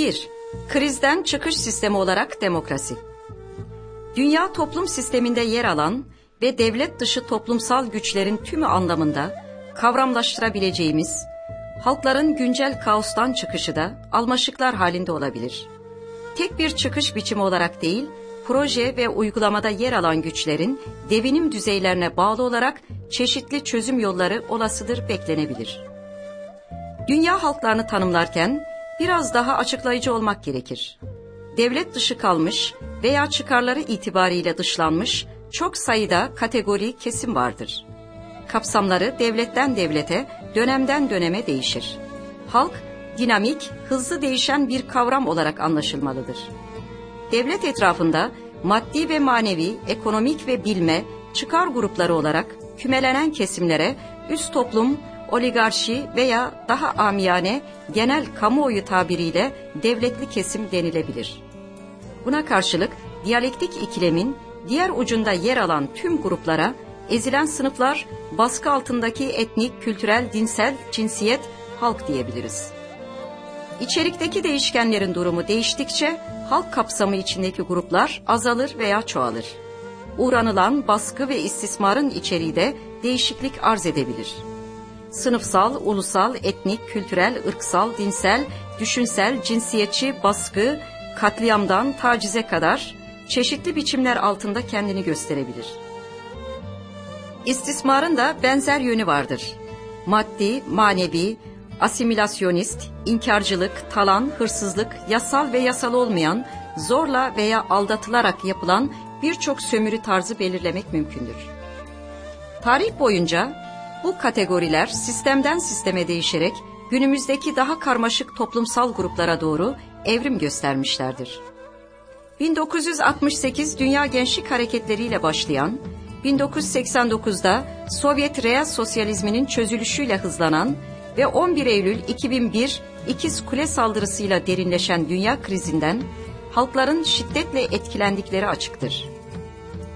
1. Krizden çıkış sistemi olarak demokrasi. Dünya toplum sisteminde yer alan ve devlet dışı toplumsal güçlerin tümü anlamında kavramlaştırabileceğimiz halkların güncel kaostan çıkışı da almaşıklar halinde olabilir. Tek bir çıkış biçimi olarak değil, proje ve uygulamada yer alan güçlerin devinim düzeylerine bağlı olarak çeşitli çözüm yolları olasıdır beklenebilir. Dünya halklarını tanımlarken biraz daha açıklayıcı olmak gerekir. Devlet dışı kalmış veya çıkarları itibariyle dışlanmış çok sayıda kategori kesim vardır. Kapsamları devletten devlete, dönemden döneme değişir. Halk, dinamik, hızlı değişen bir kavram olarak anlaşılmalıdır. Devlet etrafında maddi ve manevi, ekonomik ve bilme, çıkar grupları olarak kümelenen kesimlere üst toplum, oligarşi veya daha amiyane genel kamuoyu tabiriyle devletli kesim denilebilir. Buna karşılık diyalektik ikilemin diğer ucunda yer alan tüm gruplara ezilen sınıflar baskı altındaki etnik, kültürel, dinsel, cinsiyet, halk diyebiliriz. İçerikteki değişkenlerin durumu değiştikçe halk kapsamı içindeki gruplar azalır veya çoğalır. Uğranılan baskı ve istismarın içeriği de değişiklik arz edebilir. Sınıfsal, ulusal, etnik, kültürel, ırksal, dinsel, düşünsel, cinsiyetçi baskı, katliamdan tacize kadar çeşitli biçimler altında kendini gösterebilir. İstismarın da benzer yönü vardır. Maddi, manevi, asimilasyonist, inkarcılık, talan, hırsızlık, yasal ve yasal olmayan, zorla veya aldatılarak yapılan birçok sömürü tarzı belirlemek mümkündür. Tarih boyunca bu kategoriler sistemden sisteme değişerek günümüzdeki daha karmaşık toplumsal gruplara doğru evrim göstermişlerdir. 1968 Dünya Gençlik Hareketleri ile başlayan, 1989'da Sovyet Real Sosyalizminin çözülüşüyle hızlanan ve 11 Eylül 2001 İkiz Kule saldırısıyla derinleşen dünya krizinden halkların şiddetle etkilendikleri açıktır.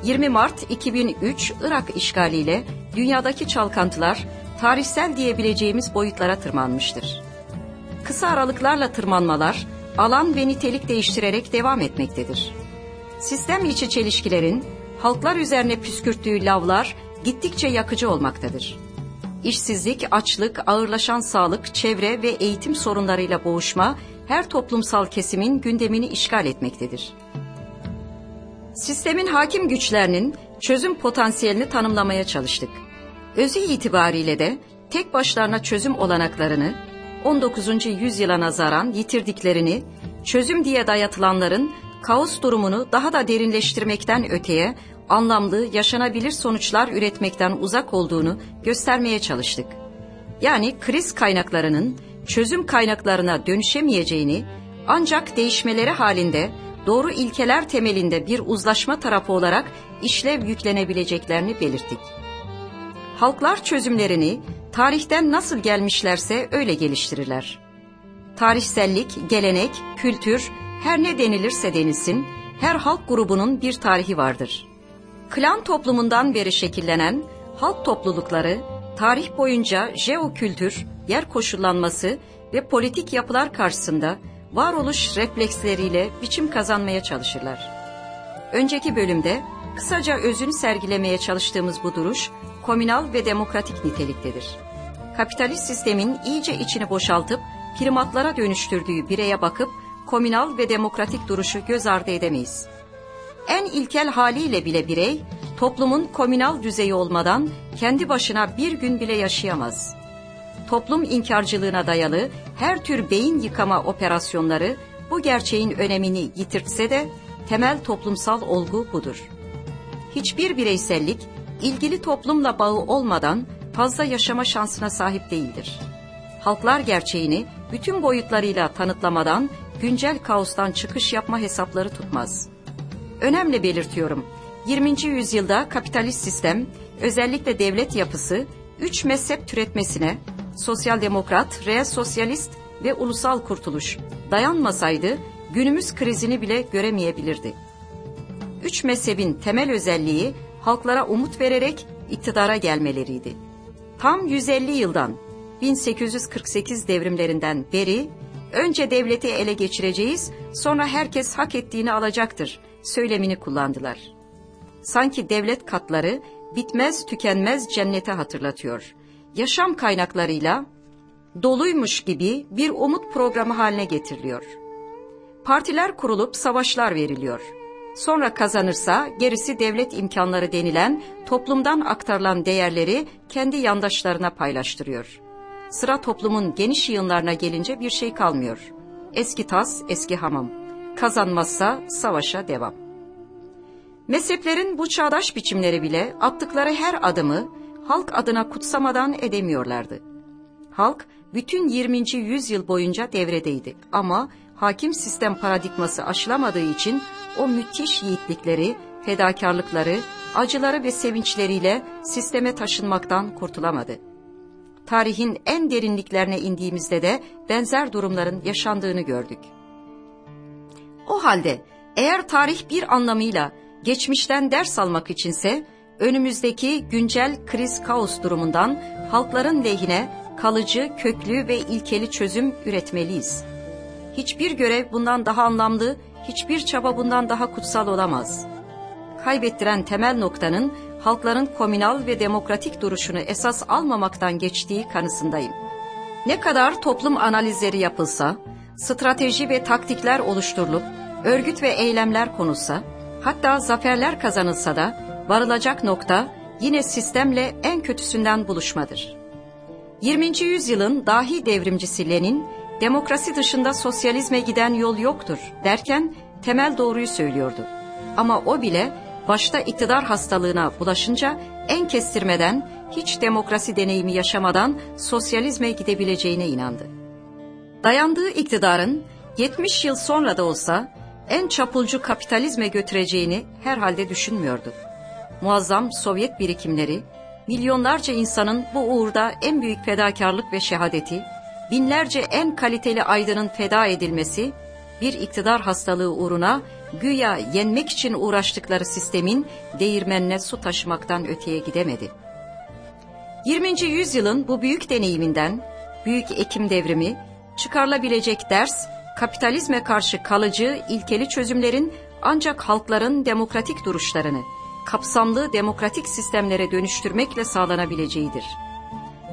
20 Mart 2003 Irak işgaliyle dünyadaki çalkantılar tarihsel diyebileceğimiz boyutlara tırmanmıştır. Kısa aralıklarla tırmanmalar alan ve nitelik değiştirerek devam etmektedir. Sistem içi çelişkilerin halklar üzerine püskürttüğü lavlar gittikçe yakıcı olmaktadır. İşsizlik, açlık, ağırlaşan sağlık, çevre ve eğitim sorunlarıyla boğuşma her toplumsal kesimin gündemini işgal etmektedir. Sistemin hakim güçlerinin çözüm potansiyelini tanımlamaya çalıştık. Özü itibariyle de tek başlarına çözüm olanaklarını 19. yüzyıla nazaran yitirdiklerini, çözüm diye dayatılanların kaos durumunu daha da derinleştirmekten öteye anlamlı, yaşanabilir sonuçlar üretmekten uzak olduğunu göstermeye çalıştık. Yani kriz kaynaklarının çözüm kaynaklarına dönüşemeyeceğini ancak değişmeleri halinde doğru ilkeler temelinde bir uzlaşma tarafı olarak işlev yüklenebileceklerini belirttik. Halklar çözümlerini tarihten nasıl gelmişlerse öyle geliştirirler. Tarihsellik, gelenek, kültür, her ne denilirse denilsin, her halk grubunun bir tarihi vardır. Klan toplumundan beri şekillenen halk toplulukları, tarih boyunca jeokültür, yer koşullanması ve politik yapılar karşısında varoluş refleksleriyle biçim kazanmaya çalışırlar. Önceki bölümde kısaca özünü sergilemeye çalıştığımız bu duruş, komünal ve demokratik niteliktedir. Kapitalist sistemin iyice içini boşaltıp primatlara dönüştürdüğü bireye bakıp komünal ve demokratik duruşu göz ardı edemeyiz. En ilkel haliyle bile birey, toplumun komünal düzeyi olmadan kendi başına bir gün bile yaşayamaz. Toplum inkarcılığına dayalı her tür beyin yıkama operasyonları bu gerçeğin önemini yitirtse de temel toplumsal olgu budur. Hiçbir bireysellik ilgili toplumla bağı olmadan fazla yaşama şansına sahip değildir. Halklar gerçeğini bütün boyutlarıyla tanıtlamadan güncel kaostan çıkış yapma hesapları tutmaz. Önemli belirtiyorum. 20. yüzyılda kapitalist sistem, özellikle devlet yapısı, üç mezhep türetmesine, sosyal demokrat, reel sosyalist ve ulusal kurtuluş dayanmasaydı günümüz krizini bile göremeyebilirdi. Üç mezhebin temel özelliği halklara umut vererek iktidara gelmeleriydi. Tam 150 yıldan 1848 devrimlerinden beri önce devleti ele geçireceğiz, sonra herkes hak ettiğini alacaktır söylemini kullandılar. Sanki devlet katları bitmez tükenmez cennete hatırlatıyor. Yaşam kaynaklarıyla doluymuş gibi bir umut programı haline getiriliyor. Partiler kurulup savaşlar veriliyor. Sonra kazanırsa gerisi devlet imkanları denilen toplumdan aktarılan değerleri kendi yandaşlarına paylaştırıyor. Sıra toplumun geniş yığınlarına gelince bir şey kalmıyor. Eski tas, eski hamam. Kazanmazsa savaşa devam. Mezheplerin bu çağdaş biçimleri bile attıkları her adımı halk adına kutsamadan edemiyorlardı. Halk bütün 20. yüzyıl boyunca devredeydi ama hakim sistem paradigması aşılamadığı için o müthiş yiğitlikleri, fedakarlıkları, acıları ve sevinçleriyle sisteme taşınmaktan kurtulamadı. Tarihin en derinliklerine indiğimizde de benzer durumların yaşandığını gördük. O halde eğer tarih bir anlamıyla geçmişten ders almak içinse önümüzdeki güncel kriz kaos durumundan halkların lehine kalıcı, köklü ve ilkeli çözüm üretmeliyiz. Hiçbir görev bundan daha anlamlı, hiçbir çaba bundan daha kutsal olamaz. Kaybettiren temel noktanın halkların komünal ve demokratik duruşunu esas almamaktan geçtiği kanısındayım. Ne kadar toplum analizleri yapılsa, strateji ve taktikler oluşturulup, örgüt ve eylemler konulsa, hatta zaferler kazanılsa da varılacak nokta yine sistemle en kötüsünden buluşmadır. 20. yüzyılın dahi devrimcisi Lenin, demokrasi dışında sosyalizme giden yol yoktur derken temel doğruyu söylüyordu. Ama o bile başta iktidar hastalığına bulaşınca en kestirmeden hiç demokrasi deneyimi yaşamadan sosyalizme gidebileceğine inandı. Dayandığı iktidarın 70 yıl sonra da olsa en çapulcu kapitalizme götüreceğini herhalde düşünmüyordu. Muazzam Sovyet birikimleri, milyonlarca insanın bu uğurda en büyük fedakarlık ve şehadeti, binlerce en kaliteli aydının feda edilmesi, bir iktidar hastalığı uğruna güya yenmek için uğraştıkları sistemin değirmenine su taşımaktan öteye gidemedi. 20. yüzyılın bu büyük deneyiminden, büyük ekim devrimi, çıkarılabilecek ders, kapitalizme karşı kalıcı, ilkeli çözümlerin ancak halkların demokratik duruşlarını, kapsamlı demokratik sistemlere dönüştürmekle sağlanabileceğidir.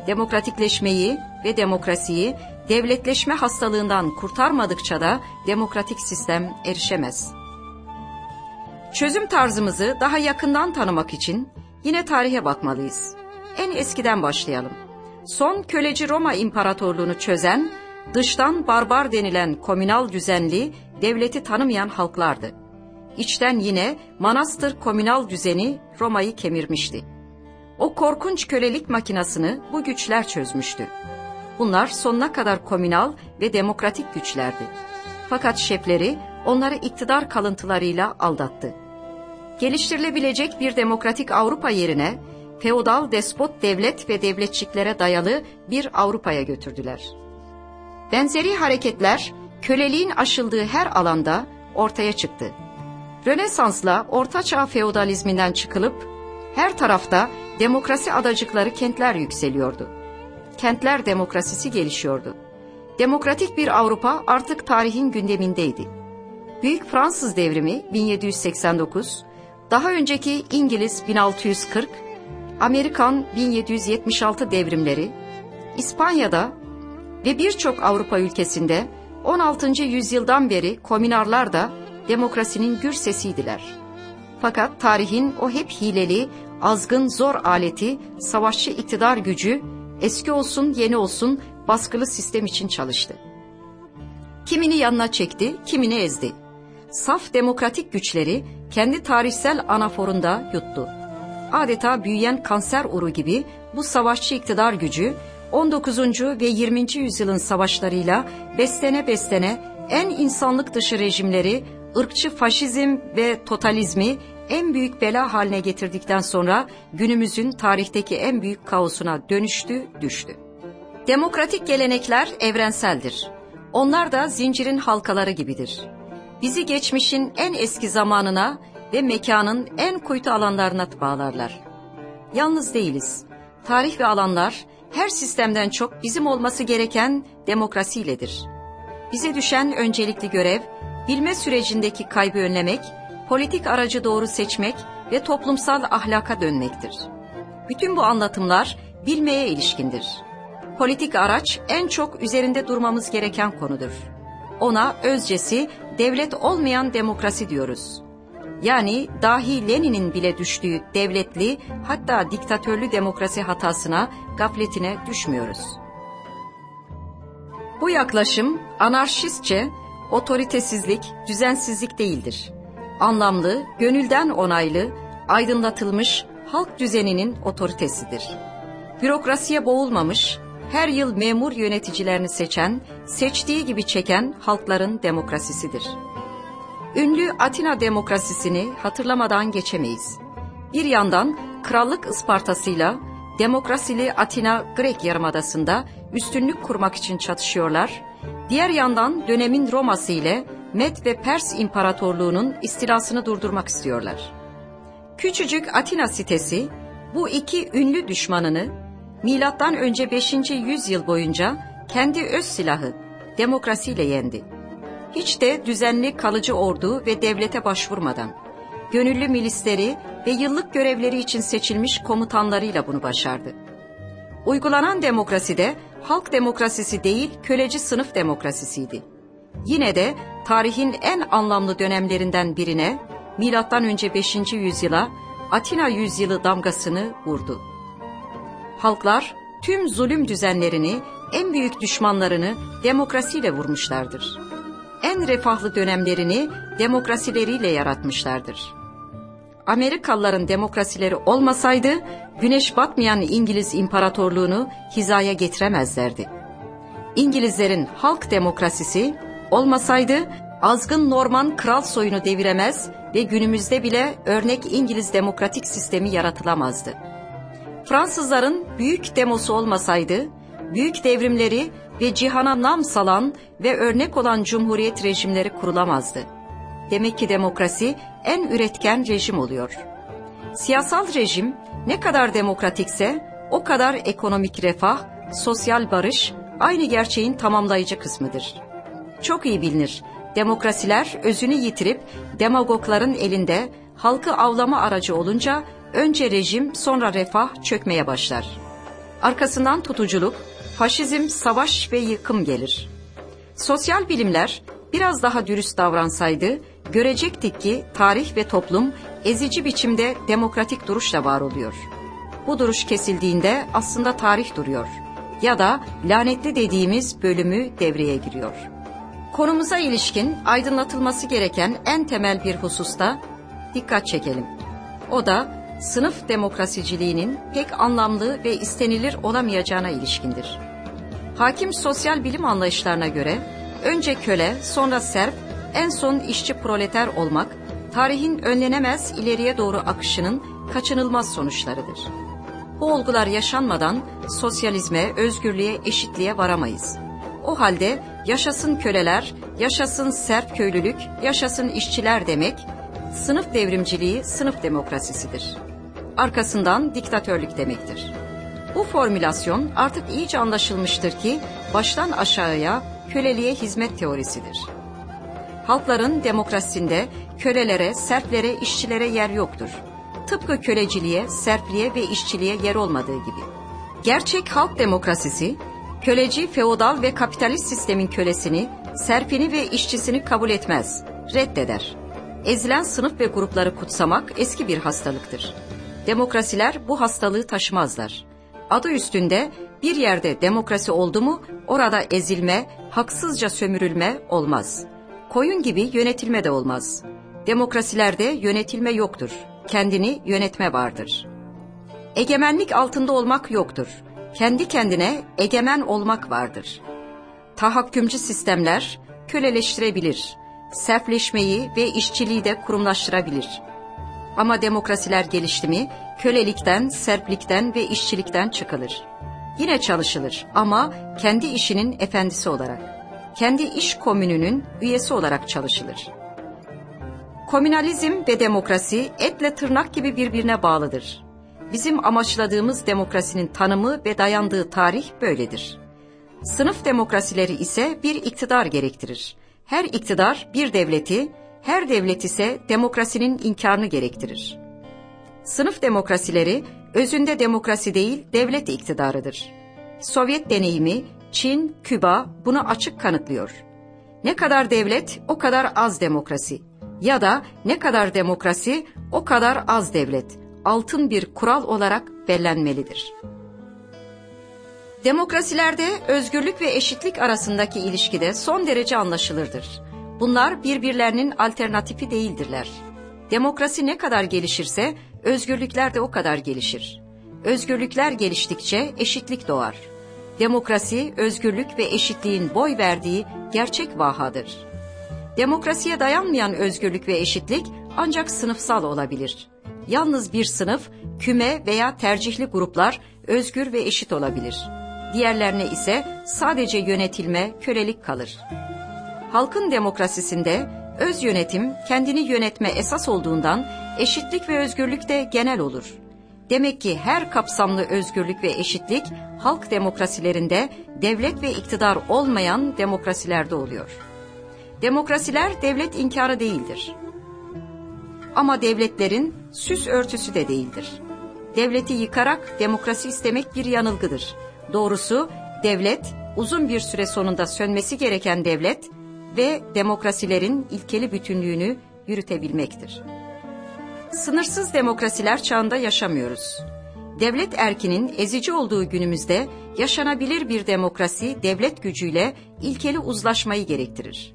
Demokratikleşmeyi ve demokrasiyi devletleşme hastalığından kurtarmadıkça da demokratik sistem erişemez. Çözüm tarzımızı daha yakından tanımak için yine tarihe bakmalıyız. En eskiden başlayalım. Son köleci Roma İmparatorluğunu çözen, dıştan barbar denilen komünal düzenli, devleti tanımayan halklardı. İçten yine manastır komünal düzeni Roma'yı kemirmişti. O korkunç kölelik makinasını bu güçler çözmüştü. Bunlar sonuna kadar komünal ve demokratik güçlerdi. Fakat şefleri onları iktidar kalıntılarıyla aldattı. Geliştirilebilecek bir demokratik Avrupa yerine feodal despot devlet ve devletçiklere dayalı bir Avrupa'ya götürdüler. Benzeri hareketler köleliğin aşıldığı her alanda ortaya çıktı. Rönesans'la ortaçağ feodalizminden çıkılıp her tarafta demokrasi adacıkları kentler yükseliyordu. Kentler demokrasisi gelişiyordu. Demokratik bir Avrupa artık tarihin gündemindeydi. Büyük Fransız devrimi 1789, daha önceki İngiliz 1640, Amerikan 1776 devrimleri, İspanya'da ve birçok Avrupa ülkesinde 16. yüzyıldan beri komünarlar da demokrasinin gür sesiydiler. Fakat tarihin o hep hileli, azgın zor aleti, savaşçı iktidar gücü, eski olsun yeni olsun baskılı sistem için çalıştı. Kimini yanına çekti, kimini ezdi. Saf demokratik güçleri kendi tarihsel anaforunda yuttu. Adeta büyüyen kanser uru gibi bu savaşçı iktidar gücü 19. ve 20. yüzyılın savaşlarıyla beslene beslene en insanlık dışı rejimleri ırkçı faşizm ve totalizmi en büyük bela haline getirdikten sonra günümüzün tarihteki en büyük kaosuna dönüştü, düştü. Demokratik gelenekler evrenseldir. Onlar da zincirin halkaları gibidir. Bizi geçmişin en eski zamanına ve mekanın en kuytu alanlarına bağlarlar. Yalnız değiliz. Tarih ve alanlar her sistemden çok bizim olması gereken demokrasiyledir. Bize düşen öncelikli görev, bilme sürecindeki kaybı önlemek, politik aracı doğru seçmek ve toplumsal ahlaka dönmektir. Bütün bu anlatımlar bilmeye ilişkindir. Politik araç en çok üzerinde durmamız gereken konudur. Ona özcesi devlet olmayan demokrasi diyoruz. Yani dahi Lenin'in bile düştüğü devletli hatta diktatörlü demokrasi hatasına, gafletine düşmüyoruz. Bu yaklaşım anarşistçe otoritesizlik, düzensizlik değildir. Anlamlı, gönülden onaylı, aydınlatılmış halk düzeninin otoritesidir. Bürokrasiye boğulmamış, her yıl memur yöneticilerini seçen, seçtiği gibi çeken halkların demokrasisidir. Ünlü Atina demokrasisini hatırlamadan geçemeyiz. Bir yandan krallık Ispartasıyla demokrasili Atina Grek Yarımadası'nda üstünlük kurmak için çatışıyorlar. Diğer yandan dönemin Roma'sı ile Med ve Pers İmparatorluğu'nun istilasını durdurmak istiyorlar. Küçücük Atina sitesi bu iki ünlü düşmanını milattan önce 5. yüzyıl boyunca kendi öz silahı demokrasiyle yendi. Hiç de düzenli kalıcı ordu ve devlete başvurmadan, gönüllü milisleri ve yıllık görevleri için seçilmiş komutanlarıyla bunu başardı. Uygulanan demokraside halk demokrasisi değil köleci sınıf demokrasisiydi. Yine de tarihin en anlamlı dönemlerinden birine milattan önce 5. yüzyıla Atina yüzyılı damgasını vurdu. Halklar tüm zulüm düzenlerini, en büyük düşmanlarını demokrasiyle vurmuşlardır. En refahlı dönemlerini demokrasileriyle yaratmışlardır. Amerikalıların demokrasileri olmasaydı güneş batmayan İngiliz İmparatorluğunu hizaya getiremezlerdi. İngilizlerin halk demokrasisi olmasaydı azgın Norman kral soyunu deviremez ve günümüzde bile örnek İngiliz demokratik sistemi yaratılamazdı. Fransızların büyük demosu olmasaydı, büyük devrimleri ve cihana nam salan ve örnek olan cumhuriyet rejimleri kurulamazdı. Demek ki demokrasi en üretken rejim oluyor. Siyasal rejim ne kadar demokratikse o kadar ekonomik refah, sosyal barış aynı gerçeğin tamamlayıcı kısmıdır. Çok iyi bilinir. Demokrasiler özünü yitirip demagogların elinde halkı avlama aracı olunca önce rejim sonra refah çökmeye başlar. Arkasından tutuculuk, faşizm, savaş ve yıkım gelir. Sosyal bilimler biraz daha dürüst davransaydı görecektik ki tarih ve toplum ezici biçimde demokratik duruşla var oluyor. Bu duruş kesildiğinde aslında tarih duruyor ya da lanetli dediğimiz bölümü devreye giriyor. Konumuza ilişkin aydınlatılması gereken en temel bir hususta dikkat çekelim. O da sınıf demokrasiciliğinin pek anlamlı ve istenilir olamayacağına ilişkindir. Hakim sosyal bilim anlayışlarına göre önce köle, sonra serf, en son işçi proleter olmak, tarihin önlenemez ileriye doğru akışının kaçınılmaz sonuçlarıdır. Bu olgular yaşanmadan sosyalizme, özgürlüğe, eşitliğe varamayız. O halde yaşasın köleler, yaşasın serf köylülük, yaşasın işçiler demek, sınıf devrimciliği sınıf demokrasisidir. Arkasından diktatörlük demektir. Bu formülasyon artık iyice anlaşılmıştır ki baştan aşağıya köleliğe hizmet teorisidir. Halkların demokrasisinde kölelere, serflere, işçilere yer yoktur. Tıpkı köleciliğe, serfliğe ve işçiliğe yer olmadığı gibi. Gerçek halk demokrasisi, köleci, feodal ve kapitalist sistemin kölesini, serfini ve işçisini kabul etmez, reddeder. Ezilen sınıf ve grupları kutsamak eski bir hastalıktır. Demokrasiler bu hastalığı taşımazlar. Adı üstünde bir yerde demokrasi oldu mu orada ezilme, haksızca sömürülme olmaz. Koyun gibi yönetilme de olmaz. Demokrasilerde yönetilme yoktur. Kendini yönetme vardır. Egemenlik altında olmak yoktur. Kendi kendine egemen olmak vardır. Tahakkümcü sistemler köleleştirebilir. Serfleşmeyi ve işçiliği de kurumlaştırabilir. Ama demokrasiler gelişti mi kölelikten, serplikten ve işçilikten çıkılır. Yine çalışılır ama kendi işinin efendisi olarak. Kendi iş komününün üyesi olarak çalışılır. Komünalizm ve demokrasi etle tırnak gibi birbirine bağlıdır. Bizim amaçladığımız demokrasinin tanımı ve dayandığı tarih böyledir. Sınıf demokrasileri ise bir iktidar gerektirir. Her iktidar bir devleti, her devlet ise demokrasinin inkarını gerektirir. Sınıf demokrasileri özünde demokrasi değil devlet iktidarıdır. Sovyet deneyimi, Çin, Küba bunu açık kanıtlıyor. Ne kadar devlet o kadar az demokrasi ya da ne kadar demokrasi o kadar az devlet altın bir kural olarak bellenmelidir. Demokrasilerde özgürlük ve eşitlik arasındaki ilişki de son derece anlaşılırdır. Bunlar birbirlerinin alternatifi değildirler. Demokrasi ne kadar gelişirse özgürlükler de o kadar gelişir. Özgürlükler geliştikçe eşitlik doğar. Demokrasi, özgürlük ve eşitliğin boy verdiği gerçek vahadır. Demokrasiye dayanmayan özgürlük ve eşitlik ancak sınıfsal olabilir. Yalnız bir sınıf, küme veya tercihli gruplar özgür ve eşit olabilir. Diğerlerine ise sadece yönetilme, kölelik kalır. Halkın demokrasisinde öz yönetim kendini yönetme esas olduğundan eşitlik ve özgürlük de genel olur. Demek ki her kapsamlı özgürlük ve eşitlik halk demokrasilerinde devlet ve iktidar olmayan demokrasilerde oluyor. Demokrasiler devlet inkarı değildir. Ama devletlerin süs örtüsü de değildir. Devleti yıkarak demokrasi istemek bir yanılgıdır. Doğrusu devlet uzun bir süre sonunda sönmesi gereken devlet ve demokrasilerin ilkeli bütünlüğünü yürütebilmektir. Sınırsız demokrasiler çağında yaşamıyoruz. Devlet erkinin ezici olduğu günümüzde yaşanabilir bir demokrasi devlet gücüyle ilkeli uzlaşmayı gerektirir.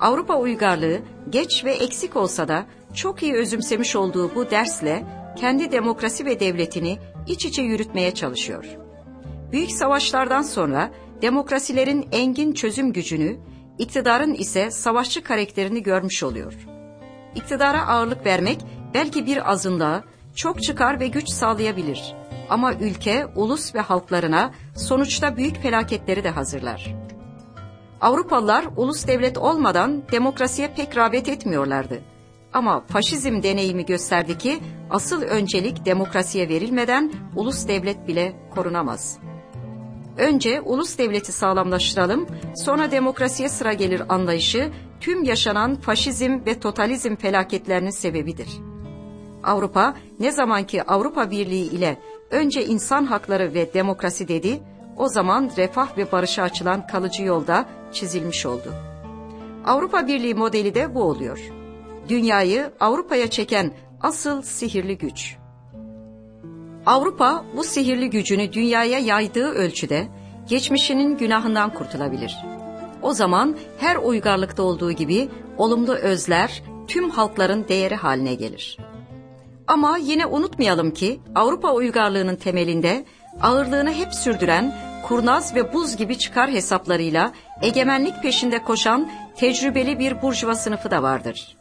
Avrupa uygarlığı geç ve eksik olsa da çok iyi özümsemiş olduğu bu dersle kendi demokrasi ve devletini iç içe yürütmeye çalışıyor. Büyük savaşlardan sonra demokrasilerin engin çözüm gücünü, iktidarın ise savaşçı karakterini görmüş oluyor. İktidara ağırlık vermek belki bir azınlığa çok çıkar ve güç sağlayabilir. Ama ülke, ulus ve halklarına sonuçta büyük felaketleri de hazırlar. Avrupalılar ulus devlet olmadan demokrasiye pek rağbet etmiyorlardı. Ama faşizm deneyimi gösterdi ki asıl öncelik demokrasiye verilmeden ulus devlet bile korunamaz. Önce ulus devleti sağlamlaştıralım, sonra demokrasiye sıra gelir anlayışı tüm yaşanan faşizm ve totalizm felaketlerinin sebebidir. Avrupa ne zamanki Avrupa Birliği ile önce insan hakları ve demokrasi dedi, o zaman refah ve barışa açılan kalıcı yolda çizilmiş oldu. Avrupa Birliği modeli de bu oluyor. Dünyayı Avrupa'ya çeken asıl sihirli güç. Avrupa bu sihirli gücünü dünyaya yaydığı ölçüde geçmişinin günahından kurtulabilir. O zaman her uygarlıkta olduğu gibi olumlu özler tüm halkların değeri haline gelir. Ama yine unutmayalım ki Avrupa uygarlığının temelinde ağırlığını hep sürdüren kurnaz ve buz gibi çıkar hesaplarıyla egemenlik peşinde koşan tecrübeli bir burjuva sınıfı da vardır.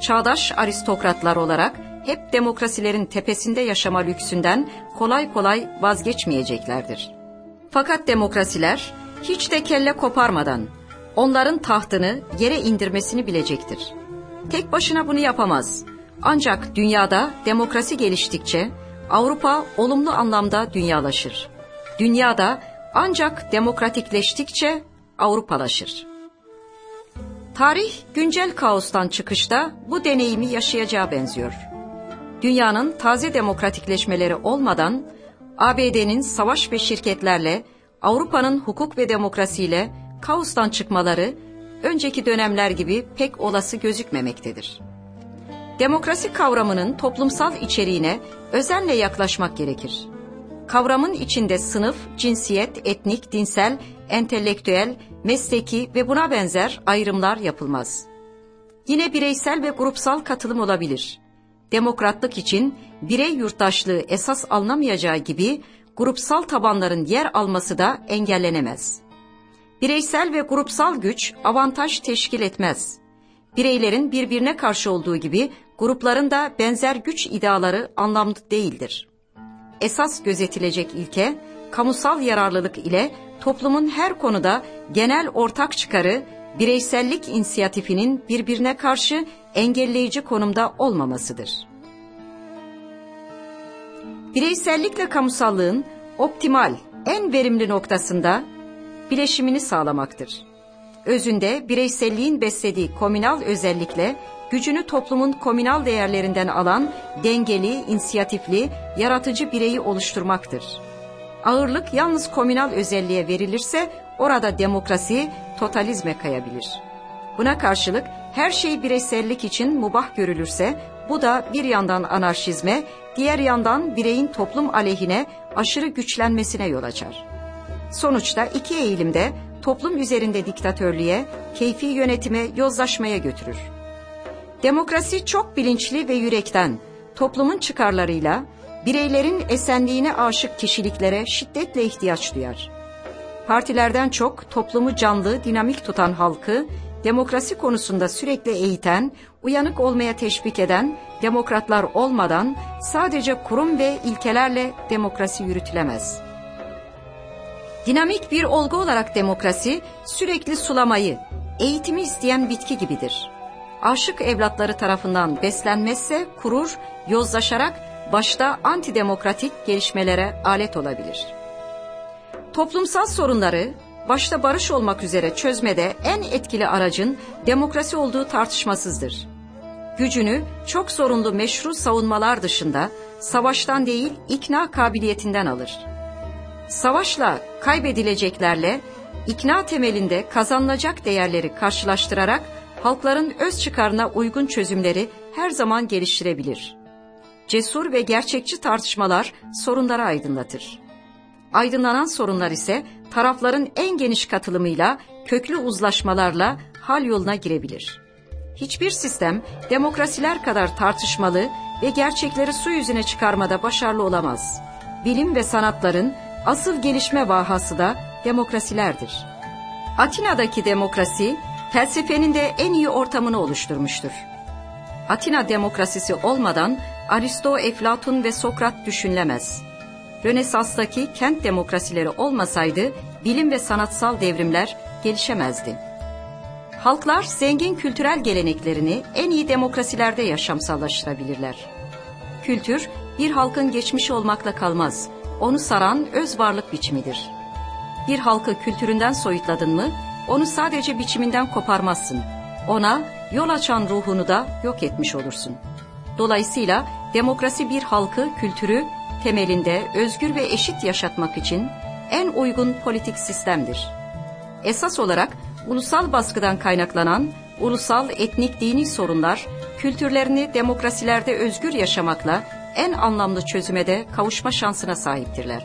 Çağdaş aristokratlar olarak hep demokrasilerin tepesinde yaşama lüksünden kolay kolay vazgeçmeyeceklerdir. Fakat demokrasiler hiç de kelle koparmadan onların tahtını yere indirmesini bilecektir. Tek başına bunu yapamaz. Ancak dünyada demokrasi geliştikçe Avrupa olumlu anlamda dünyalaşır. Dünyada ancak demokratikleştikçe Avrupalaşır. Tarih güncel kaostan çıkışta bu deneyimi yaşayacağı benziyor. Dünyanın taze demokratikleşmeleri olmadan ABD'nin savaş ve şirketlerle Avrupa'nın hukuk ve demokrasiyle kaostan çıkmaları önceki dönemler gibi pek olası gözükmemektedir. Demokrasi kavramının toplumsal içeriğine özenle yaklaşmak gerekir. Kavramın içinde sınıf, cinsiyet, etnik, dinsel, entelektüel, mesleki ve buna benzer ayrımlar yapılmaz. Yine bireysel ve grupsal katılım olabilir. Demokratlık için birey yurttaşlığı esas alınamayacağı gibi grupsal tabanların yer alması da engellenemez. Bireysel ve grupsal güç avantaj teşkil etmez. Bireylerin birbirine karşı olduğu gibi grupların da benzer güç ideaları anlamlı değildir. Esas gözetilecek ilke, kamusal yararlılık ile toplumun her konuda genel ortak çıkarı, bireysellik inisiyatifinin birbirine karşı engelleyici konumda olmamasıdır. Bireysellikle kamusallığın optimal, en verimli noktasında bileşimini sağlamaktır. Özünde bireyselliğin beslediği komünal özellikle gücünü toplumun komünal değerlerinden alan dengeli, inisiyatifli, yaratıcı bireyi oluşturmaktır. Ağırlık yalnız komünal özelliğe verilirse orada demokrasi totalizme kayabilir. Buna karşılık her şey bireysellik için mubah görülürse bu da bir yandan anarşizme, diğer yandan bireyin toplum aleyhine aşırı güçlenmesine yol açar. Sonuçta iki eğilimde toplum üzerinde diktatörlüğe, keyfi yönetime, yozlaşmaya götürür. Demokrasi çok bilinçli ve yürekten, toplumun çıkarlarıyla, bireylerin esenliğine aşık kişiliklere şiddetle ihtiyaç duyar. Partilerden çok toplumu canlı, dinamik tutan halkı, demokrasi konusunda sürekli eğiten, uyanık olmaya teşvik eden, demokratlar olmadan sadece kurum ve ilkelerle demokrasi yürütülemez. Dinamik bir olgu olarak demokrasi sürekli sulamayı, eğitimi isteyen bitki gibidir. Aşık evlatları tarafından beslenmezse kurur, yozlaşarak başta antidemokratik gelişmelere alet olabilir. Toplumsal sorunları başta barış olmak üzere çözmede en etkili aracın demokrasi olduğu tartışmasızdır. Gücünü çok sorunlu meşru savunmalar dışında savaştan değil ikna kabiliyetinden alır. Savaşla kaybedileceklerle ikna temelinde kazanılacak değerleri karşılaştırarak halkların öz çıkarına uygun çözümleri her zaman geliştirebilir. Cesur ve gerçekçi tartışmalar sorunları aydınlatır. Aydınlanan sorunlar ise tarafların en geniş katılımıyla, köklü uzlaşmalarla hal yoluna girebilir. Hiçbir sistem demokrasiler kadar tartışmalı ve gerçekleri su yüzüne çıkarmada başarılı olamaz. Bilim ve sanatların asıl gelişme vahası da demokrasilerdir. Atina'daki demokrasi, felsefenin de en iyi ortamını oluşturmuştur. Atina demokrasisi olmadan Aristo, Eflatun ve Sokrat düşünülemez. Rönesans'taki kent demokrasileri olmasaydı bilim ve sanatsal devrimler gelişemezdi. Halklar zengin kültürel geleneklerini en iyi demokrasilerde yaşamsallaştırabilirler. Kültür bir halkın geçmişi olmakla kalmaz, onu saran öz varlık biçimidir. Bir halkı kültüründen soyutladın mı, onu sadece biçiminden koparmazsın. Ona yol açan ruhunu da yok etmiş olursun. Dolayısıyla demokrasi bir halkı, kültürü temelinde özgür ve eşit yaşatmak için en uygun politik sistemdir. Esas olarak ulusal baskıdan kaynaklanan ulusal etnik dini sorunlar kültürlerini demokrasilerde özgür yaşamakla en anlamlı çözüme de kavuşma şansına sahiptirler.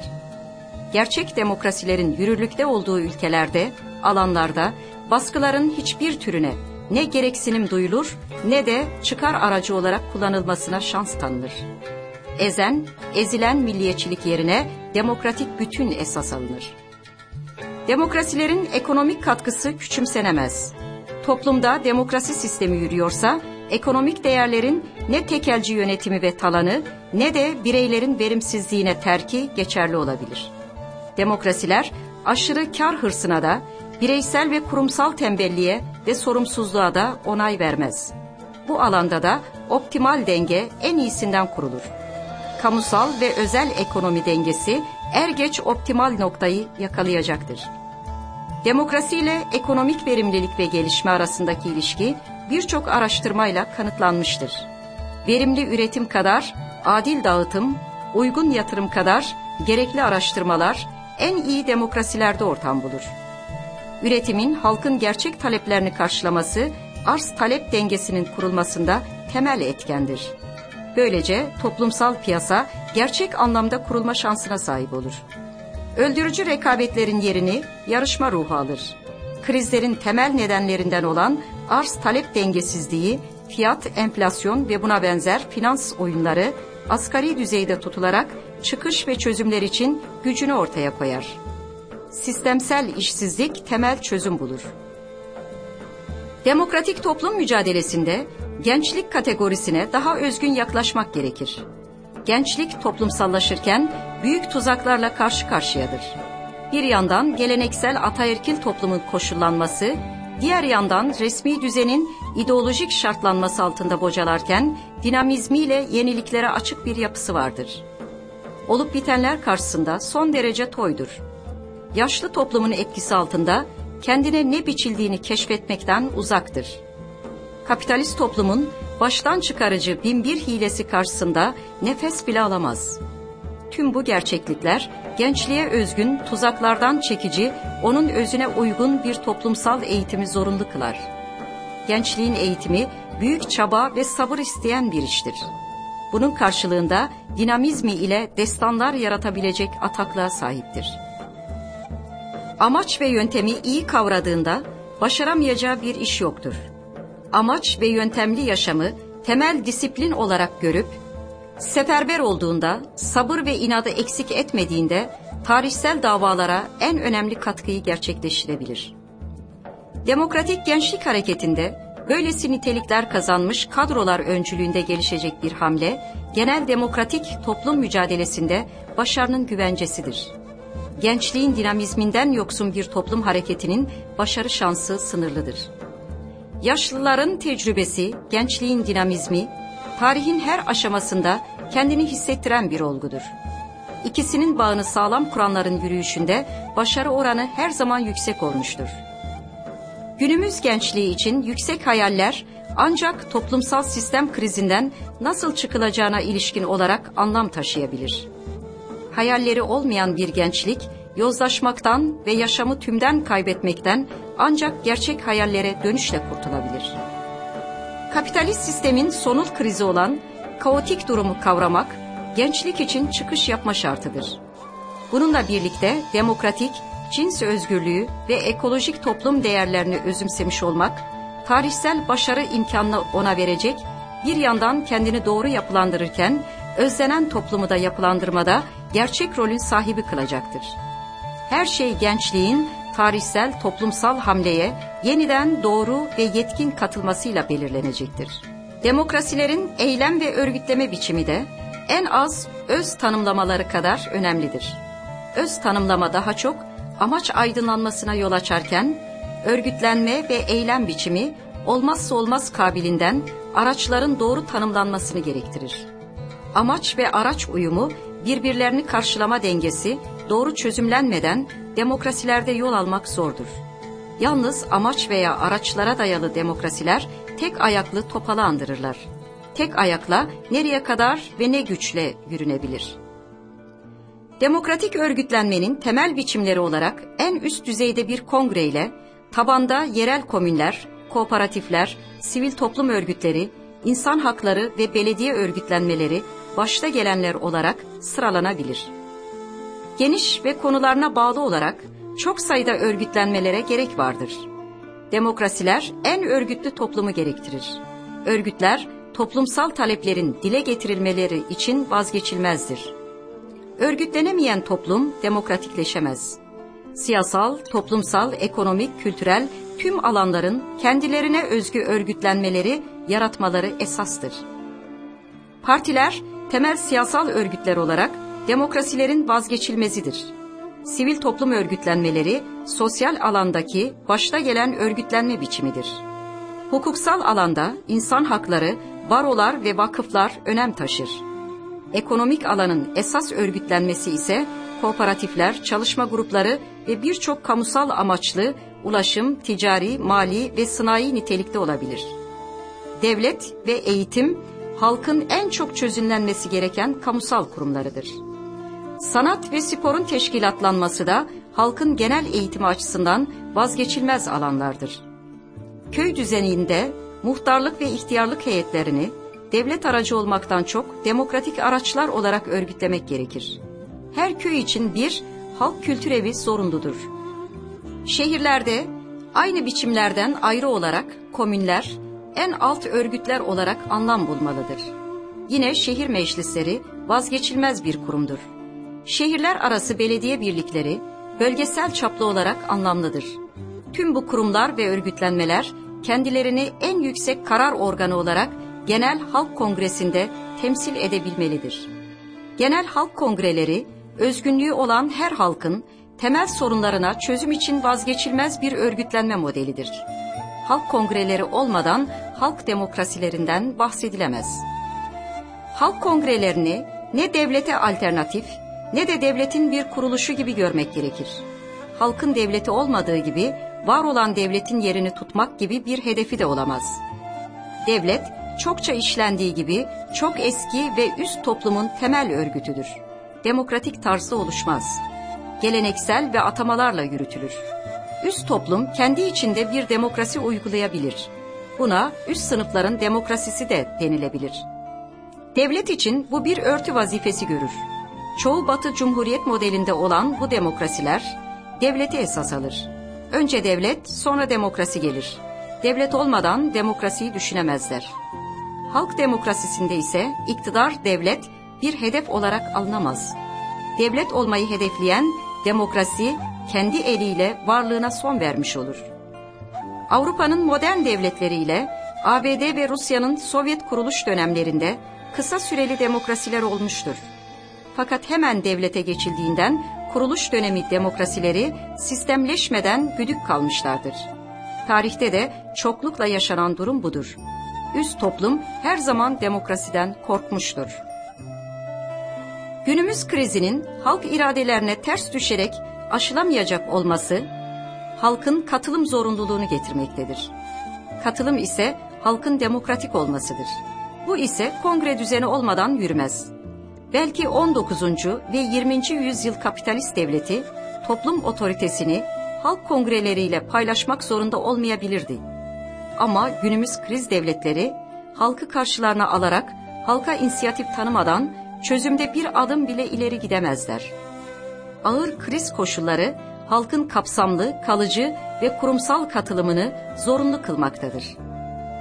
Gerçek demokrasilerin yürürlükte olduğu ülkelerde, alanlarda baskıların hiçbir türüne ne gereksinim duyulur ne de çıkar aracı olarak kullanılmasına şans tanınır. Ezen, ezilen milliyetçilik yerine demokratik bütün esas alınır. Demokrasilerin ekonomik katkısı küçümsenemez. Toplumda demokrasi sistemi yürüyorsa, ekonomik değerlerin ne tekelci yönetimi ve talanı ne de bireylerin verimsizliğine terki geçerli olabilir. Demokrasiler aşırı kar hırsına da, bireysel ve kurumsal tembelliğe ve sorumsuzluğa da onay vermez. Bu alanda da optimal denge en iyisinden kurulur. Kamusal ve özel ekonomi dengesi er geç optimal noktayı yakalayacaktır. Demokrasi ile ekonomik verimlilik ve gelişme arasındaki ilişki birçok araştırmayla kanıtlanmıştır. Verimli üretim kadar adil dağıtım, uygun yatırım kadar gerekli araştırmalar en iyi demokrasilerde ortam bulur. Üretimin halkın gerçek taleplerini karşılaması, arz-talep dengesinin kurulmasında temel etkendir. Böylece toplumsal piyasa gerçek anlamda kurulma şansına sahip olur. Öldürücü rekabetlerin yerini yarışma ruhu alır. Krizlerin temel nedenlerinden olan arz-talep dengesizliği, fiyat, enflasyon ve buna benzer finans oyunları asgari düzeyde tutularak çıkış ve çözümler için gücünü ortaya koyar. Sistemsel işsizlik temel çözüm bulur. Demokratik toplum mücadelesinde gençlik kategorisine daha özgün yaklaşmak gerekir. Gençlik toplumsallaşırken büyük tuzaklarla karşı karşıyadır. Bir yandan geleneksel ataerkil toplumun koşullanması, diğer yandan resmi düzenin ideolojik şartlanması altında bocalarken dinamizmiyle yeniliklere açık bir yapısı vardır. Olup bitenler karşısında son derece toydur. Yaşlı toplumun etkisi altında kendine ne biçildiğini keşfetmekten uzaktır. Kapitalist toplumun baştan çıkarıcı binbir hilesi karşısında nefes bile alamaz. Tüm bu gerçeklikler gençliğe özgün tuzaklardan çekici, onun özüne uygun bir toplumsal eğitimi zorunlu kılar. Gençliğin eğitimi büyük çaba ve sabır isteyen bir iştir. Bunun karşılığında dinamizmi ile destanlar yaratabilecek ataklığa sahiptir. Amaç ve yöntemi iyi kavradığında başaramayacağı bir iş yoktur. Amaç ve yöntemli yaşamı temel disiplin olarak görüp, seferber olduğunda, sabır ve inadı eksik etmediğinde tarihsel davalara en önemli katkıyı gerçekleştirebilir. Demokratik Gençlik Hareketi'nde böylesi nitelikler kazanmış kadrolar öncülüğünde gelişecek bir hamle, genel demokratik toplum mücadelesinde başarının güvencesidir. Gençliğin dinamizminden yoksun bir toplum hareketinin başarı şansı sınırlıdır. Yaşlıların tecrübesi, gençliğin dinamizmi, tarihin her aşamasında kendini hissettiren bir olgudur. İkisinin bağını sağlam kuranların yürüyüşünde başarı oranı her zaman yüksek olmuştur. Günümüz gençliği için yüksek hayaller ancak toplumsal sistem krizinden nasıl çıkılacağına ilişkin olarak anlam taşıyabilir. Hayalleri olmayan bir gençlik, yozlaşmaktan ve yaşamı tümden kaybetmekten ancak gerçek hayallere dönüşle kurtulabilir. Kapitalist sistemin sonul krizi olan kaotik durumu kavramak, gençlik için çıkış yapma şartıdır. Bununla birlikte demokratik, cins özgürlüğü ve ekolojik toplum değerlerini özümsemiş olmak, tarihsel başarı imkanını ona verecek, bir yandan kendini doğru yapılandırırken, özlenen toplumu da yapılandırmada gerçek rolün sahibi kılacaktır. Her şey gençliğin tarihsel toplumsal hamleye yeniden doğru ve yetkin katılmasıyla belirlenecektir. Demokrasilerin eylem ve örgütleme biçimi de en az öz tanımlamaları kadar önemlidir. Öz tanımlama daha çok amaç aydınlanmasına yol açarken, örgütlenme ve eylem biçimi olmazsa olmaz kabilinden araçların doğru tanımlanmasını gerektirir. Amaç ve araç uyumu birbirlerini karşılama dengesi doğru çözümlenmeden demokrasilerde yol almak zordur. Yalnız amaç veya araçlara dayalı demokrasiler tek ayaklı topalı andırırlar. Tek ayakla nereye kadar ve ne güçle yürünebilir? Demokratik örgütlenmenin temel biçimleri olarak en üst düzeyde bir kongre ile tabanda yerel komünler, kooperatifler, sivil toplum örgütleri, insan hakları ve belediye örgütlenmeleri başta gelenler olarak sıralanabilir. Geniş ve konularına bağlı olarak çok sayıda örgütlenmelere gerek vardır. Demokrasiler en örgütlü toplumu gerektirir. Örgütler toplumsal taleplerin dile getirilmeleri için vazgeçilmezdir. Örgütlenemeyen toplum demokratikleşemez. Siyasal, toplumsal, ekonomik, kültürel tüm alanların kendilerine özgü örgütlenmeleri, yaratmaları esastır. Partiler temel siyasal örgütler olarak demokrasilerin vazgeçilmezidir. Sivil toplum örgütlenmeleri sosyal alandaki başta gelen örgütlenme biçimidir. Hukuksal alanda insan hakları, barolar ve vakıflar önem taşır. Ekonomik alanın esas örgütlenmesi ise kooperatifler, çalışma grupları ve birçok kamusal amaçlı ulaşım, ticari, mali ve sınai nitelikte olabilir. Devlet ve eğitim halkın en çok çözümlenmesi gereken kamusal kurumlarıdır. Sanat ve sporun teşkilatlanması da halkın genel eğitimi açısından vazgeçilmez alanlardır. Köy düzeninde muhtarlık ve ihtiyarlık heyetlerini devlet aracı olmaktan çok demokratik araçlar olarak örgütlemek gerekir. Her köy için bir halk kültür evi zorunludur. Şehirlerde aynı biçimlerden ayrı olarak komünler, en alt örgütler olarak anlam bulmalıdır. Yine şehir meclisleri vazgeçilmez bir kurumdur. Şehirler arası belediye birlikleri bölgesel çaplı olarak anlamlıdır. Tüm bu kurumlar ve örgütlenmeler kendilerini en yüksek karar organı olarak Genel Halk Kongresi'nde temsil edebilmelidir. Genel halk kongreleri özgünlüğü olan her halkın temel sorunlarına çözüm için vazgeçilmez bir örgütlenme modelidir. Halk kongreleri olmadan halk demokrasilerinden bahsedilemez. Halk kongrelerini ne devlete alternatif ne de devletin bir kuruluşu gibi görmek gerekir. halkın devleti olmadığı gibi var olan devletin yerini tutmak gibi bir hedefi de olamaz. Devlet çokça işlendiği gibi çok eski ve üst toplumun temel örgütüdür. Demokratik tarzda oluşmaz. Geleneksel ve atamalarla yürütülür. Üst toplum kendi içinde bir demokrasi uygulayabilir. Buna üst sınıfların demokrasisi de denilebilir. Devlet için bu bir örtü vazifesi görür. Çoğu Batı Cumhuriyet modelinde olan bu demokrasiler devleti esas alır. Önce devlet, sonra demokrasi gelir. Devlet olmadan demokrasiyi düşünemezler. Halk demokrasisinde ise iktidar devlet bir hedef olarak alınamaz. Devlet olmayı hedefleyen demokrasi kendi eliyle varlığına son vermiş olur. Avrupa'nın modern devletleriyle ABD ve Rusya'nın Sovyet kuruluş dönemlerinde kısa süreli demokrasiler olmuştur. Fakat hemen devlete geçildiğinden kuruluş dönemi demokrasileri sistemleşmeden güdük kalmışlardır. Tarihte de çoklukla yaşanan durum budur. Üst toplum her zaman demokrasiden korkmuştur. Günümüz krizinin halk iradelerine ters düşerek aşılamayacak olması, halkın katılım zorunluluğunu getirmektedir. Katılım ise halkın demokratik olmasıdır. Bu ise kongre düzeni olmadan yürümez. Belki 19. ve 20. yüzyıl kapitalist devleti toplum otoritesini halk kongreleriyle paylaşmak zorunda olmayabilirdi. Ama günümüz kriz devletleri halkı karşılarına alarak halka inisiyatif tanımadan çözümde bir adım bile ileri gidemezler. Ağır kriz koşulları halkın kapsamlı, kalıcı ve kurumsal katılımını zorunlu kılmaktadır.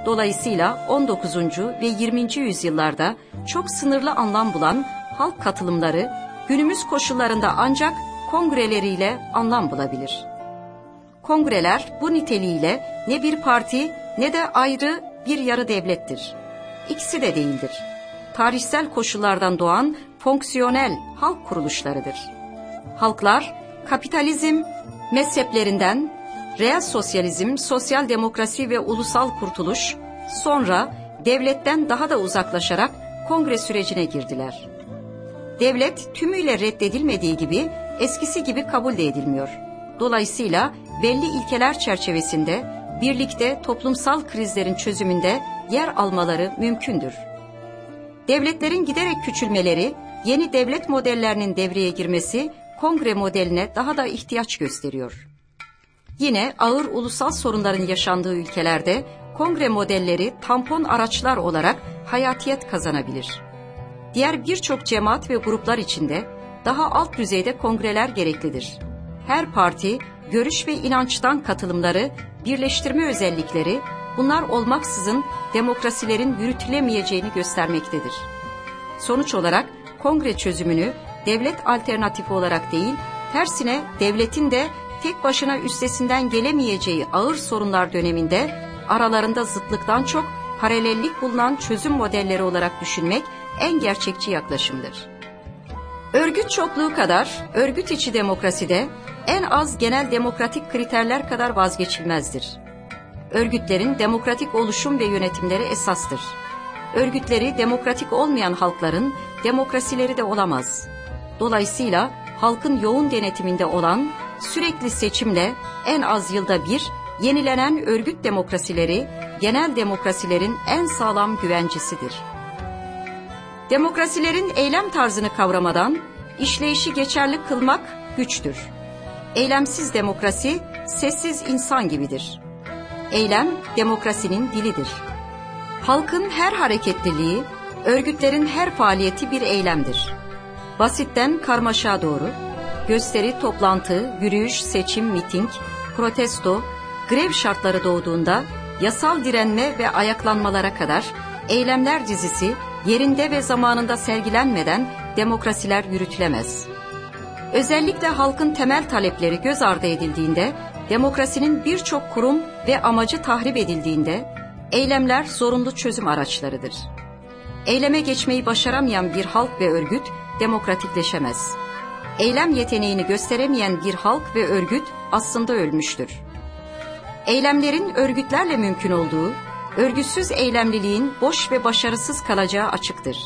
Dolayısıyla 19. ve 20. yüzyıllarda çok sınırlı anlam bulan halk katılımları günümüz koşullarında ancak kongreleriyle anlam bulabilir. Kongreler bu niteliğiyle ne bir parti ne de ayrı bir yarı devlettir. İkisi de değildir. Tarihsel koşullardan doğan fonksiyonel halk kuruluşlarıdır. Halklar kapitalizm mezheplerinden reel sosyalizm, sosyal demokrasi ve ulusal kurtuluş sonra devletten daha da uzaklaşarak kongre sürecine girdiler. Devlet tümüyle reddedilmediği gibi eskisi gibi kabul de edilmiyor. Dolayısıyla belli ilkeler çerçevesinde birlikte toplumsal krizlerin çözümünde yer almaları mümkündür. Devletlerin giderek küçülmeleri, yeni devlet modellerinin devreye girmesi kongre modeline daha da ihtiyaç gösteriyor. Yine ağır ulusal sorunların yaşandığı ülkelerde kongre modelleri tampon araçlar olarak hayatiyet kazanabilir. Diğer birçok cemaat ve gruplar içinde daha alt düzeyde kongreler gereklidir. Her parti görüş ve inançtan katılımları, birleştirme özellikleri bunlar olmaksızın demokrasilerin yürütülemeyeceğini göstermektedir. Sonuç olarak kongre çözümünü devlet alternatifi olarak değil, tersine devletin de tek başına üstesinden gelemeyeceği ağır sorunlar döneminde aralarında zıtlıktan çok paralellik bulunan çözüm modelleri olarak düşünmek en gerçekçi yaklaşımdır. Örgüt çokluğu kadar örgüt içi demokraside en az genel demokratik kriterler kadar vazgeçilmezdir. Örgütlerin demokratik oluşum ve yönetimleri esastır. Örgütleri demokratik olmayan halkların demokrasileri de olamaz. Dolayısıyla halkın yoğun denetiminde olan sürekli seçimle en az yılda bir yenilenen örgüt demokrasileri genel demokrasilerin en sağlam güvencesidir. Demokrasilerin eylem tarzını kavramadan işleyişi geçerli kılmak güçtür. Eylemsiz demokrasi sessiz insan gibidir. Eylem demokrasinin dilidir. Halkın her hareketliliği, örgütlerin her faaliyeti bir eylemdir. Basitten karmaşa doğru, gösteri, toplantı, yürüyüş, seçim, miting, protesto, grev şartları doğduğunda yasal direnme ve ayaklanmalara kadar eylemler dizisi yerinde ve zamanında sergilenmeden demokrasiler yürütülemez. Özellikle halkın temel talepleri göz ardı edildiğinde, demokrasinin birçok kurum ve amacı tahrip edildiğinde, eylemler zorunlu çözüm araçlarıdır. Eyleme geçmeyi başaramayan bir halk ve örgüt demokratikleşemez. Eylem yeteneğini gösteremeyen bir halk ve örgüt aslında ölmüştür. Eylemlerin örgütlerle mümkün olduğu, örgütsüz eylemliliğin boş ve başarısız kalacağı açıktır.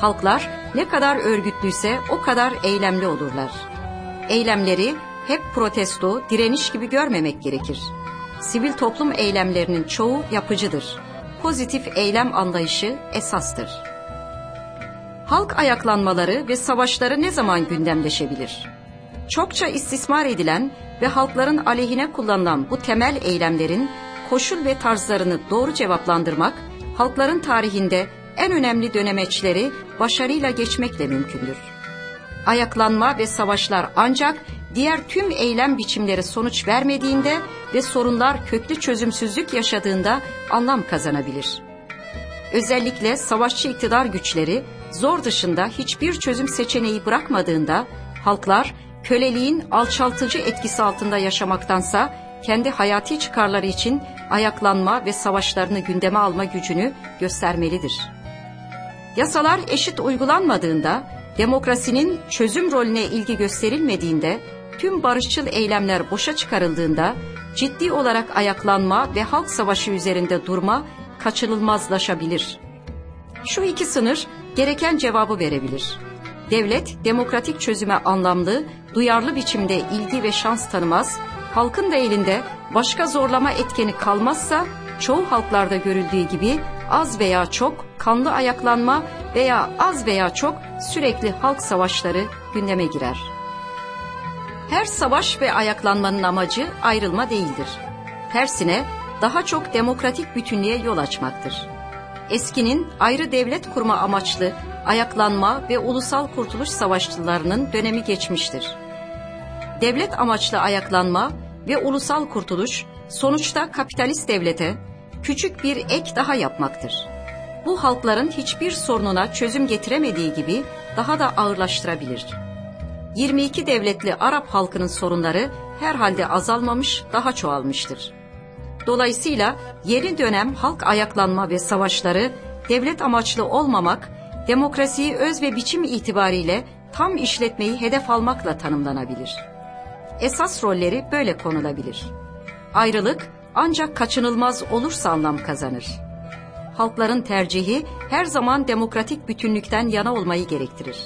Halklar ne kadar örgütlüyse o kadar eylemli olurlar. Eylemleri hep protesto, direniş gibi görmemek gerekir. Sivil toplum eylemlerinin çoğu yapıcıdır. Pozitif eylem anlayışı esastır. Halk ayaklanmaları ve savaşları ne zaman gündemleşebilir? Çokça istismar edilen ve halkların aleyhine kullanılan bu temel eylemlerin koşul ve tarzlarını doğru cevaplandırmak, halkların tarihinde en önemli dönemeçleri başarıyla geçmekle mümkündür. Ayaklanma ve savaşlar ancak diğer tüm eylem biçimleri sonuç vermediğinde ve sorunlar köklü çözümsüzlük yaşadığında anlam kazanabilir. Özellikle savaşçı iktidar güçleri zor dışında hiçbir çözüm seçeneği bırakmadığında halklar köleliğin alçaltıcı etkisi altında yaşamaktansa kendi hayati çıkarları için ayaklanma ve savaşlarını gündeme alma gücünü göstermelidir. Yasalar eşit uygulanmadığında, demokrasinin çözüm rolüne ilgi gösterilmediğinde, tüm barışçıl eylemler boşa çıkarıldığında, ciddi olarak ayaklanma ve halk savaşı üzerinde durma kaçınılmazlaşabilir. Şu iki sınır gereken cevabı verebilir. Devlet demokratik çözüme anlamlı, duyarlı biçimde ilgi ve şans tanımaz, halkın da elinde başka zorlama etkeni kalmazsa çoğu halklarda görüldüğü gibi az veya çok kanlı ayaklanma veya az veya çok sürekli halk savaşları gündeme girer. Her savaş ve ayaklanmanın amacı ayrılma değildir. Tersine daha çok demokratik bütünlüğe yol açmaktır. Eskinin ayrı devlet kurma amaçlı ayaklanma ve ulusal kurtuluş savaşçılarının dönemi geçmiştir. Devlet amaçlı ayaklanma ve ulusal kurtuluş sonuçta kapitalist devlete küçük bir ek daha yapmaktır. Bu halkların hiçbir sorununa çözüm getiremediği gibi daha da ağırlaştırabilir. 22 devletli Arap halkının sorunları herhalde azalmamış, daha çoğalmıştır. Dolayısıyla yeni dönem halk ayaklanma ve savaşları devlet amaçlı olmamak, demokrasiyi öz ve biçim itibariyle tam işletmeyi hedef almakla tanımlanabilir. Esas rolleri böyle konulabilir. Ayrılık ancak kaçınılmaz olursa anlam kazanır. Halkların tercihi her zaman demokratik bütünlükten yana olmayı gerektirir.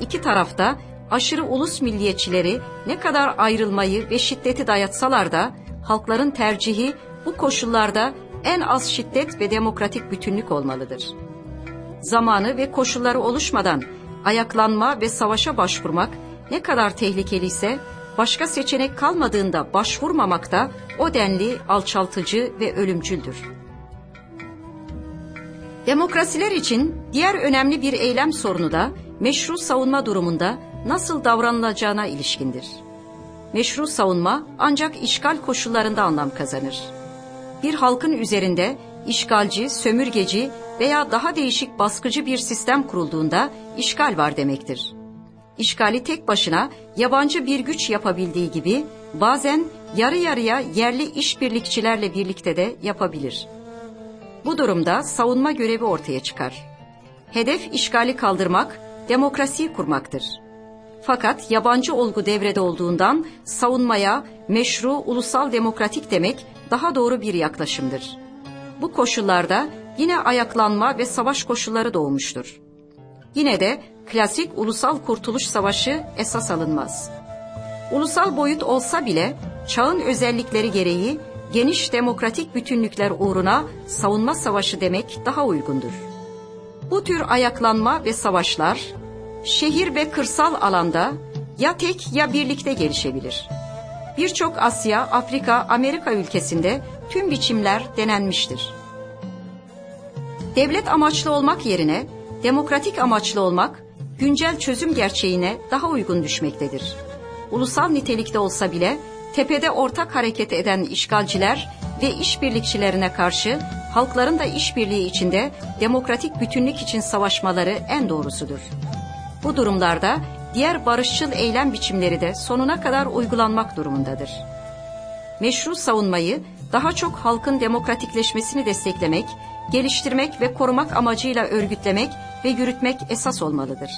İki tarafta aşırı ulus milliyetçileri ne kadar ayrılmayı ve şiddeti dayatsalar da halkların tercihi bu koşullarda en az şiddet ve demokratik bütünlük olmalıdır. Zamanı ve koşulları oluşmadan ayaklanma ve savaşa başvurmak ne kadar tehlikeli ise başka seçenek kalmadığında başvurmamak da o denli alçaltıcı ve ölümcüldür. Demokrasiler için diğer önemli bir eylem sorunu da meşru savunma durumunda nasıl davranılacağına ilişkindir. Meşru savunma ancak işgal koşullarında anlam kazanır. Bir halkın üzerinde işgalci, sömürgeci veya daha değişik baskıcı bir sistem kurulduğunda işgal var demektir. İşgali tek başına yabancı bir güç yapabildiği gibi bazen yarı yarıya yerli işbirlikçilerle birlikte de yapabilir. Bu durumda savunma görevi ortaya çıkar. Hedef işgali kaldırmak, demokrasiyi kurmaktır. Fakat yabancı olgu devrede olduğundan savunmaya meşru ulusal demokratik demek daha doğru bir yaklaşımdır. Bu koşullarda yine ayaklanma ve savaş koşulları doğmuştur. Yine de klasik ulusal kurtuluş savaşı esas alınmaz. Ulusal boyut olsa bile çağın özellikleri gereği geniş demokratik bütünlükler uğruna savunma savaşı demek daha uygundur. Bu tür ayaklanma ve savaşlar şehir ve kırsal alanda ya tek ya birlikte gelişebilir. Birçok Asya, Afrika, Amerika ülkesinde tüm biçimler denenmiştir. Devlet amaçlı olmak yerine demokratik amaçlı olmak güncel çözüm gerçeğine daha uygun düşmektedir. Ulusal nitelikte olsa bile tepede ortak hareket eden işgalciler ve işbirlikçilerine karşı halkların da işbirliği içinde demokratik bütünlük için savaşmaları en doğrusudur. Bu durumlarda diğer barışçıl eylem biçimleri de sonuna kadar uygulanmak durumundadır. Meşru savunmayı daha çok halkın demokratikleşmesini desteklemek, geliştirmek ve korumak amacıyla örgütlemek ve yürütmek esas olmalıdır.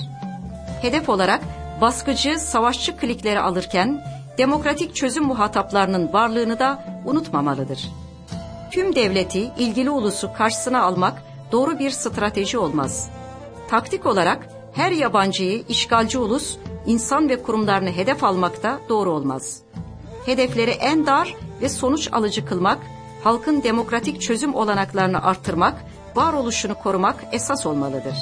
Hedef olarak baskıcı, savaşçı klikleri alırken demokratik çözüm muhataplarının varlığını da unutmamalıdır. Tüm devleti, ilgili ulusu karşısına almak doğru bir strateji olmaz. Taktik olarak her yabancıyı işgalci ulus insan ve kurumlarını hedef almak da doğru olmaz. Hedefleri en dar ve sonuç alıcı kılmak, halkın demokratik çözüm olanaklarını arttırmak, varoluşunu korumak esas olmalıdır.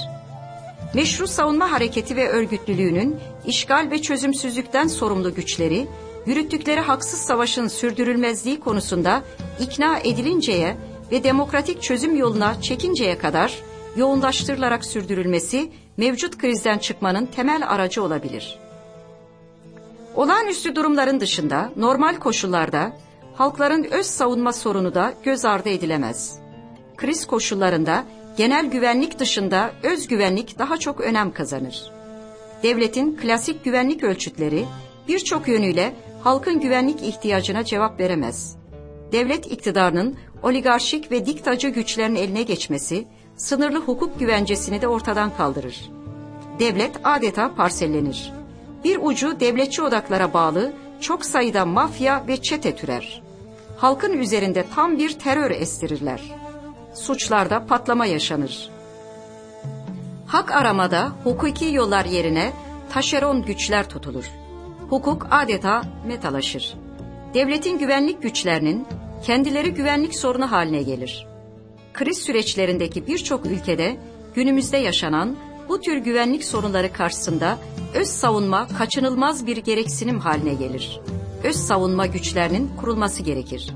Meşru savunma hareketi ve örgütlülüğünün işgal ve çözümsüzlükten sorumlu güçleri, yürüttükleri haksız savaşın sürdürülmezliği konusunda ikna edilinceye ve demokratik çözüm yoluna çekinceye kadar yoğunlaştırılarak sürdürülmesi mevcut krizden çıkmanın temel aracı olabilir. Olağanüstü durumların dışında normal koşullarda halkların öz savunma sorunu da göz ardı edilemez. Kriz koşullarında genel güvenlik dışında öz güvenlik daha çok önem kazanır. Devletin klasik güvenlik ölçütleri birçok yönüyle halkın güvenlik ihtiyacına cevap veremez. Devlet iktidarının oligarşik ve diktacı güçlerin eline geçmesi, sınırlı hukuk güvencesini de ortadan kaldırır. Devlet adeta parsellenir. Bir ucu devletçi odaklara bağlı çok sayıda mafya ve çete türer. Halkın üzerinde tam bir terör estirirler. Suçlarda patlama yaşanır. Hak aramada hukuki yollar yerine taşeron güçler tutulur. Hukuk adeta metalaşır. Devletin güvenlik güçlerinin kendileri güvenlik sorunu haline gelir. Kriz süreçlerindeki birçok ülkede günümüzde yaşanan bu tür güvenlik sorunları karşısında öz savunma kaçınılmaz bir gereksinim haline gelir. Öz savunma güçlerinin kurulması gerekir.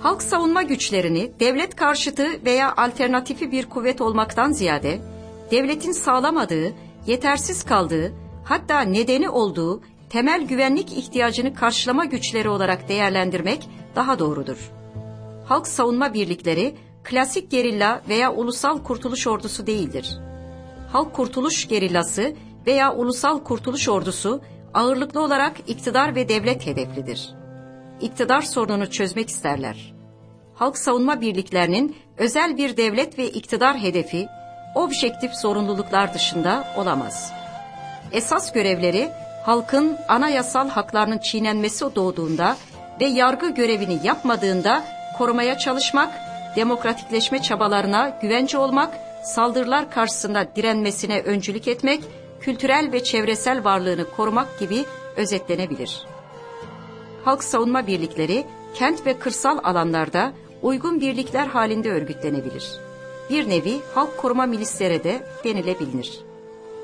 Halk savunma güçlerini devlet karşıtı veya alternatifi bir kuvvet olmaktan ziyade devletin sağlamadığı, yetersiz kaldığı, hatta nedeni olduğu temel güvenlik ihtiyacını karşılama güçleri olarak değerlendirmek daha doğrudur. Halk savunma birlikleri klasik gerilla veya ulusal kurtuluş ordusu değildir. Halk kurtuluş gerillası veya ulusal kurtuluş ordusu ağırlıklı olarak iktidar ve devlet hedeflidir. İktidar sorununu çözmek isterler. Halk savunma birliklerinin özel bir devlet ve iktidar hedefi objektif sorumluluklar dışında olamaz. Esas görevleri halkın anayasal haklarının çiğnenmesi doğduğunda ve yargı görevini yapmadığında korumaya çalışmak, demokratikleşme çabalarına güvence olmak, saldırılar karşısında direnmesine öncülük etmek, kültürel ve çevresel varlığını korumak gibi özetlenebilir. Halk savunma birlikleri kent ve kırsal alanlarda uygun birlikler halinde örgütlenebilir. Bir nevi halk koruma milislere de denilebilir.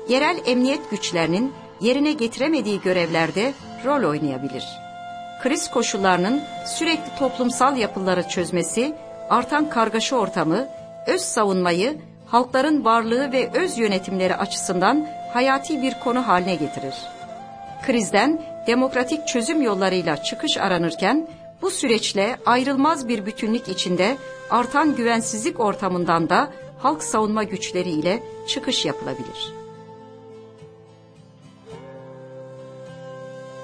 Yerel emniyet güçlerinin yerine getiremediği görevlerde rol oynayabilir. Kriz koşullarının sürekli toplumsal yapıları çözmesi, artan kargaşa ortamı, öz savunmayı halkların varlığı ve öz yönetimleri açısından hayati bir konu haline getirir. Krizden demokratik çözüm yollarıyla çıkış aranırken bu süreçle ayrılmaz bir bütünlük içinde artan güvensizlik ortamından da halk savunma güçleri ile çıkış yapılabilir.''